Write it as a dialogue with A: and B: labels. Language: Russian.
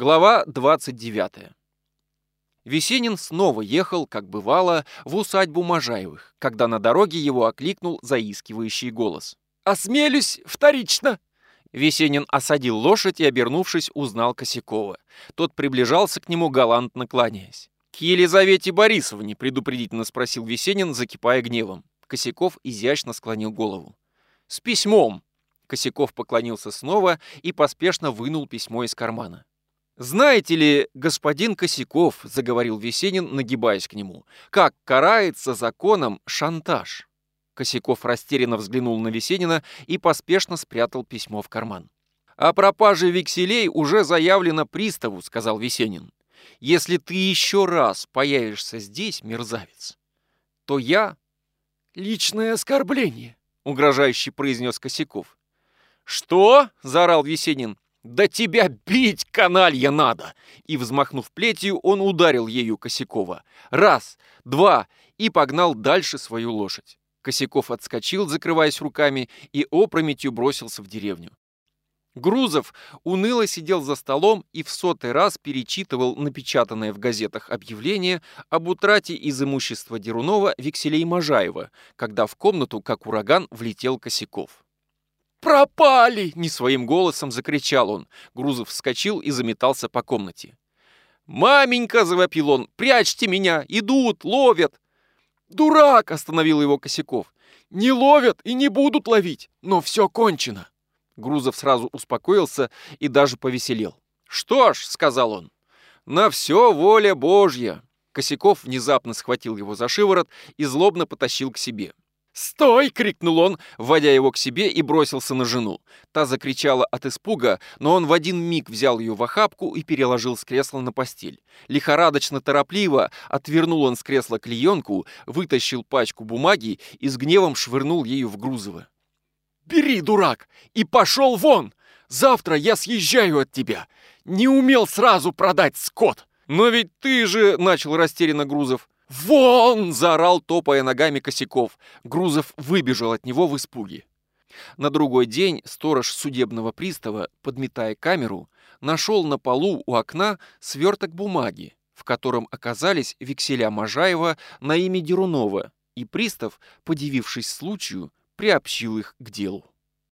A: Глава 29. Весенин снова ехал, как бывало, в усадьбу Можаевых, когда на дороге его окликнул заискивающий голос.
B: «Осмелюсь вторично!»
A: Весенин осадил лошадь и, обернувшись, узнал Косякова. Тот приближался к нему, галантно кланяясь. «К Елизавете Борисовне», — предупредительно спросил Весенин, закипая гневом. Косяков изящно склонил голову. «С письмом!» Косяков поклонился снова и поспешно вынул письмо из кармана. «Знаете ли, господин Косяков, — заговорил Весенин, нагибаясь к нему, — как карается законом шантаж?» Косяков растерянно взглянул на Весенина и поспешно спрятал письмо в карман. «О пропаже векселей уже заявлено приставу», — сказал Весенин. «Если ты еще раз появишься здесь, мерзавец, то я...»
B: «Личное оскорбление», —
A: угрожающе произнес Косяков. «Что?» — заорал Весенин. «Да тебя бить, каналья, надо!» И, взмахнув плетью, он ударил ею Косякова. Раз, два, и погнал дальше свою лошадь. Косяков отскочил, закрываясь руками, и опрометью бросился в деревню. Грузов уныло сидел за столом и в сотый раз перечитывал напечатанное в газетах объявление об утрате из имущества Дерунова векселей Можаева, когда в комнату, как ураган, влетел Косяков.
B: «Пропали!»
A: — не своим голосом закричал он. Грузов вскочил и заметался по комнате. «Маменька!» — завопил он. «Прячьте меня! Идут! Ловят!»
B: «Дурак!» — остановил его Косяков. «Не ловят и не будут ловить, но все кончено!»
A: Грузов сразу успокоился и даже повеселел. «Что ж», — сказал он, — «на все воля Божья!» Косяков внезапно схватил его за шиворот и злобно потащил к себе.
B: «Стой!» — крикнул он,
A: вводя его к себе и бросился на жену. Та закричала от испуга, но он в один миг взял ее в охапку и переложил с кресла на постель. Лихорадочно торопливо отвернул он с кресла клеенку, вытащил пачку бумаги и с гневом швырнул ею в Грузово.
B: «Бери, дурак, и пошел вон! Завтра я съезжаю от тебя! Не умел сразу продать скот!»
A: «Но ведь ты же...» — начал растерянно Грузов.
B: «Вон!»
A: — заорал, топая ногами Косяков. Грузов выбежал от него в испуге. На другой день сторож судебного пристава, подметая камеру, нашел на полу у окна сверток бумаги, в котором оказались векселя Можаева на имя Дерунова, и пристав, подивившись случаю, приобщил их к делу.